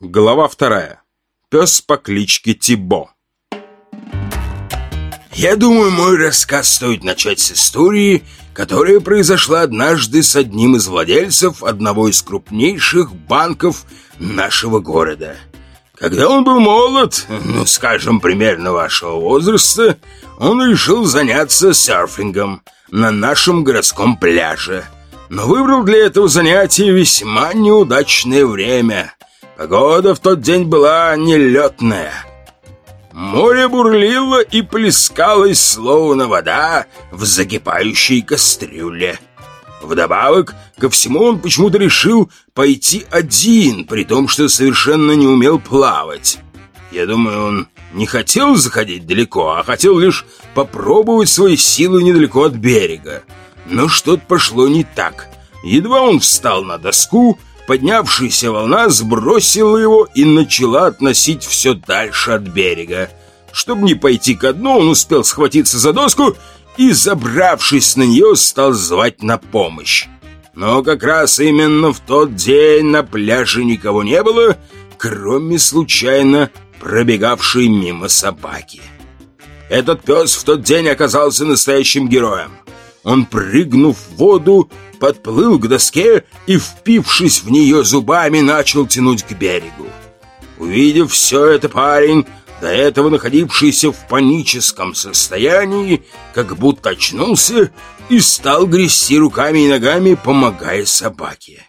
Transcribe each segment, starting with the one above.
Глава вторая. Пес по кличке Тибо. Я думаю, мой рассказ стоит начать с истории, которая произошла однажды с одним из владельцев одного из крупнейших банков нашего города. Когда он был молод, ну, скажем, примерно вашего возраста, он решил заняться серфингом на нашем городском пляже. Но выбрал для этого занятия весьма неудачное время – Погода в тот день была нелетная. Море бурлило и плескалось, словно вода в закипающей кастрюле. Вдобавок ко всему он почему-то решил пойти один, при том, что совершенно не умел плавать. Я думаю, он не хотел заходить далеко, а хотел лишь попробовать свои силы недалеко от берега. Но что-то пошло не так. Едва он встал на доску, Поднявшаяся волна сбросила его и начала относить все дальше от берега. Чтобы не пойти ко дну, он успел схватиться за доску и, забравшись на нее, стал звать на помощь. Но как раз именно в тот день на пляже никого не было, кроме случайно пробегавшей мимо собаки. Этот пес в тот день оказался настоящим героем. Он, прыгнув в воду, подплыл к доске и, впившись в нее зубами, начал тянуть к берегу. Увидев все это, парень, до этого находившийся в паническом состоянии, как будто очнулся и стал грести руками и ногами, помогая собаке.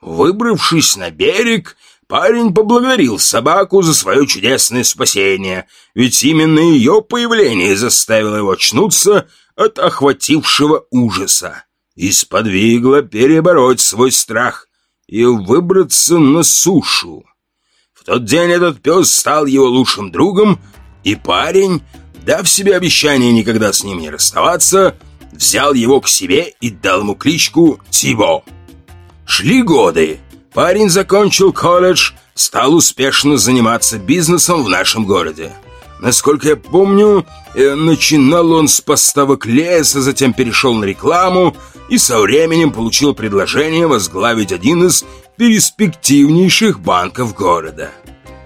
Выбравшись на берег, парень поблагодарил собаку за свое чудесное спасение, ведь именно ее появление заставило его очнуться от охватившего ужаса и сподвигло перебороть свой страх и выбраться на сушу. В тот день этот пес стал его лучшим другом, и парень, дав себе обещание никогда с ним не расставаться, взял его к себе и дал ему кличку Тибо. Шли годы. Парень закончил колледж, стал успешно заниматься бизнесом в нашем городе. Насколько я помню, э, начинал он с поставок леса, затем перешел на рекламу и со временем получил предложение возглавить один из перспективнейших банков города.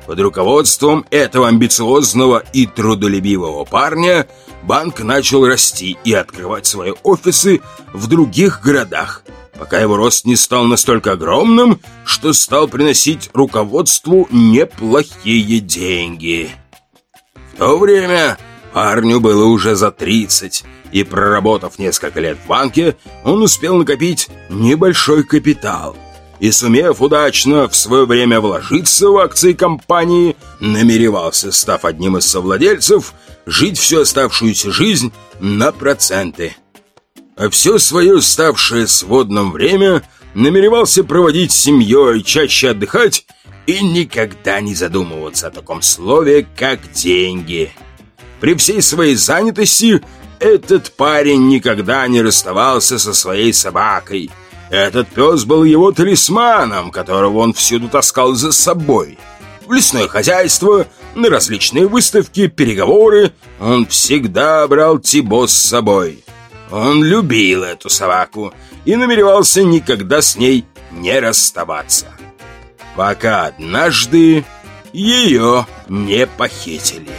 Под руководством этого амбициозного и трудолюбивого парня банк начал расти и открывать свои офисы в других городах, пока его рост не стал настолько огромным, что стал приносить руководству неплохие деньги. В то время парню было уже за 30, и проработав несколько лет в банке, он успел накопить небольшой капитал. И сумев удачно в свое время вложиться в акции компании, намеревался, став одним из совладельцев, жить всю оставшуюся жизнь на проценты. А все свое ставшее сводным время намеревался проводить с семьей, чаще отдыхать и никогда не задумываться о таком слове, как деньги. При всей своей занятости этот парень никогда не расставался со своей собакой. Этот пес был его талисманом, которого он всюду таскал за собой. В лесное хозяйство, на различные выставки, переговоры он всегда брал Тибо с собой. Он любил эту собаку и намеревался никогда с ней не расставаться пока однажды ее не похитили.